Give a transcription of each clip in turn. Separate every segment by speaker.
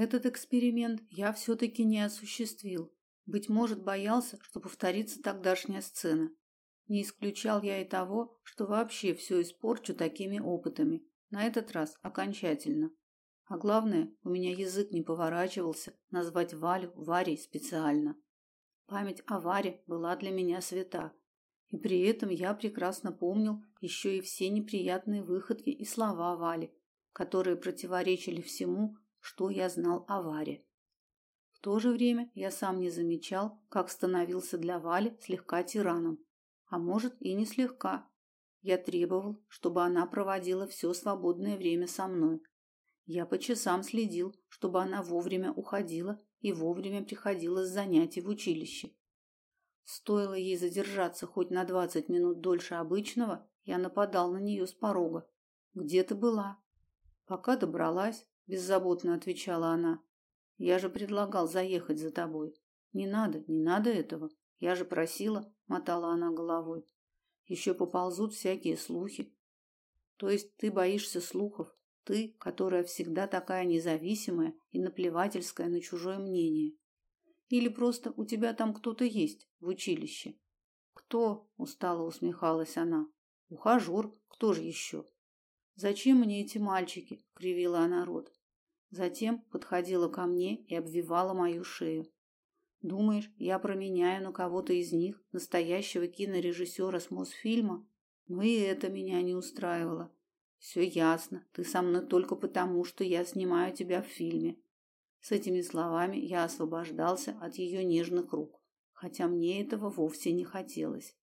Speaker 1: Этот эксперимент я все таки не осуществил. Быть может, боялся, что повторится тогдашняя сцена. Не исключал я и того, что вообще все испорчу такими опытами. На этот раз окончательно. А главное, у меня язык не поворачивался назвать Валю Варей специально. Память о Варе была для меня свята. И при этом я прекрасно помнил еще и все неприятные выходки и слова Вали, которые противоречили всему, что я знал о Варе. В то же время я сам не замечал, как становился для Вали слегка тираном. А может, и не слегка. Я требовал, чтобы она проводила все свободное время со мной, я по часам следил, чтобы она вовремя уходила и вовремя приходила с занятий в училище. Стоило ей задержаться хоть на двадцать минут дольше обычного, я нападал на нее с порога. Где ты была? Пока добралась, беззаботно отвечала она. Я же предлагал заехать за тобой. Не надо, не надо этого. Я же просила, мотала она головой. Еще поползут всякие слухи. То есть ты боишься слухов? Ты, которая всегда такая независимая и наплевательская на чужое мнение. Или просто у тебя там кто-то есть в училище? Кто? устало усмехалась она. Ухажер, кто же еще? Зачем мне эти мальчики? кривила она рот. Затем подходила ко мне и обвивала мою шею. Думаешь, я променяю на кого-то из них, настоящего кинорежиссера с Мосфильма? Но и это меня не устраивало. Все ясно. Ты со мной только потому, что я снимаю тебя в фильме. С этими словами я освобождался от ее нежных рук, хотя мне этого вовсе не хотелось.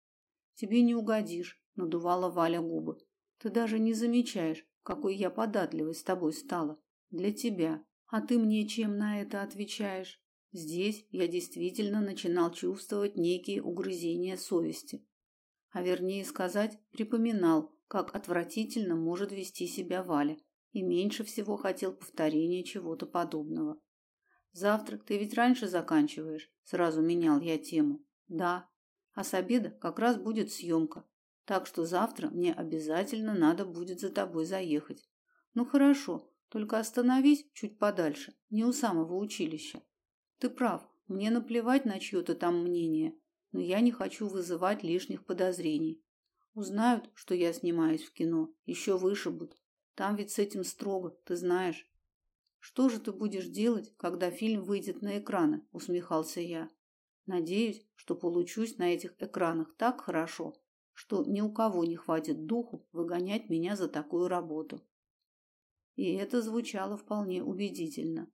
Speaker 1: Тебе не угодишь, надувала Валя губы. Ты даже не замечаешь, какой я податливой с тобой стала. Для тебя. А ты мне чем на это отвечаешь? Здесь я действительно начинал чувствовать некие угрызения совести. А вернее сказать, припоминал, как отвратительно может вести себя Валя, и меньше всего хотел повторения чего-то подобного. Завтрак ты ведь раньше заканчиваешь, сразу менял я тему. Да. А с обеда как раз будет съемка. Так что завтра мне обязательно надо будет за тобой заехать. Ну хорошо, только остановись чуть подальше, не у самого училища. Ты прав, мне наплевать на чье то там мнение, но я не хочу вызывать лишних подозрений. Узнают, что я снимаюсь в кино, еще вышибут. Там ведь с этим строго, ты знаешь. Что же ты будешь делать, когда фильм выйдет на экраны? усмехался я. Надеюсь, что получусь на этих экранах так хорошо, что ни у кого не хватит духу выгонять меня за такую работу. И это звучало вполне убедительно.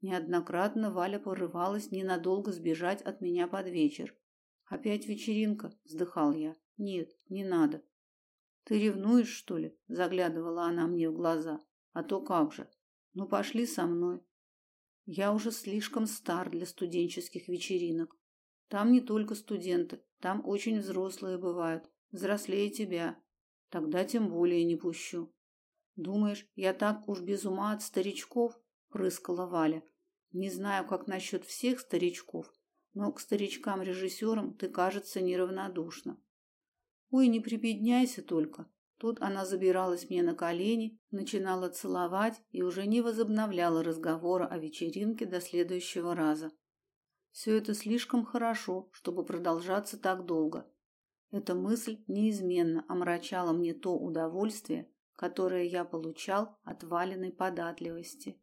Speaker 1: Неоднократно Валя порывалась ненадолго сбежать от меня под вечер. Опять вечеринка, вздыхал я. Нет, не надо. Ты ревнуешь, что ли? заглядывала она мне в глаза. А то как же? Ну пошли со мной. Я уже слишком стар для студенческих вечеринок. Там не только студенты, там очень взрослые бывают, взрослее тебя. Тогда тем более не пущу. Думаешь, я так уж без ума от старичков? прыскала Валя. Не знаю, как насчет всех старичков, но к старичкам-режиссерам ты, кажется, неравнодушна. Ой, не прибедняйся только. Тут она забиралась мне на колени, начинала целовать и уже не возобновляла разговора о вечеринке до следующего раза. Все это слишком хорошо, чтобы продолжаться так долго. Эта мысль неизменно омрачала мне то удовольствие, которое я получал от валенной податливости.